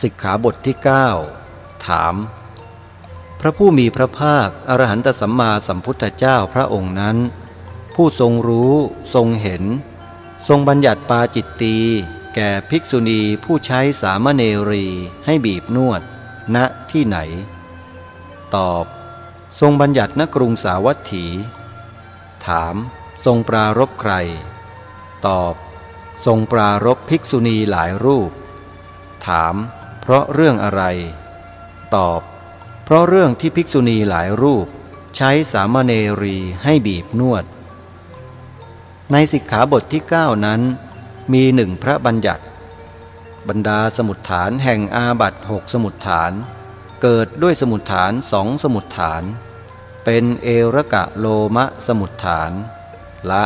สิกขาบทที่ 9 ถาม พระผู้มีพระภาค อรหันตสัมมาสัมพุทธเจ้าพระองค์นั้น ผู้ทรงรู้ทรงเห็น ทรงบัญญัติปาจิตตี แก่ภิกษุณีผู้ใช้สามเณรีให้บีบนวด ณที่ไหน ตอบ ทรงบัญญัติณกรุงสาวัตถี ถาม ทรงปรารบใคร ตอบ ทรงปรารบภิกษุณีหลายรูป ถาม ราะเรื่องอะไร ตอบ เพราะเรื่องที่ภิกษุณีหลายรูป ใช้สามเณรีให้บีบนวด ในสิกขาบทที่ 9 นั้น มีหนึ่งพระบัญญัติ บรรดาสมุดฐานแห่งอาบัตหกสมุดฐาน เกิดด้วยสมุดฐานสองสมุดฐาน เป็นเอรกะโลมะสมุดฐาน ละ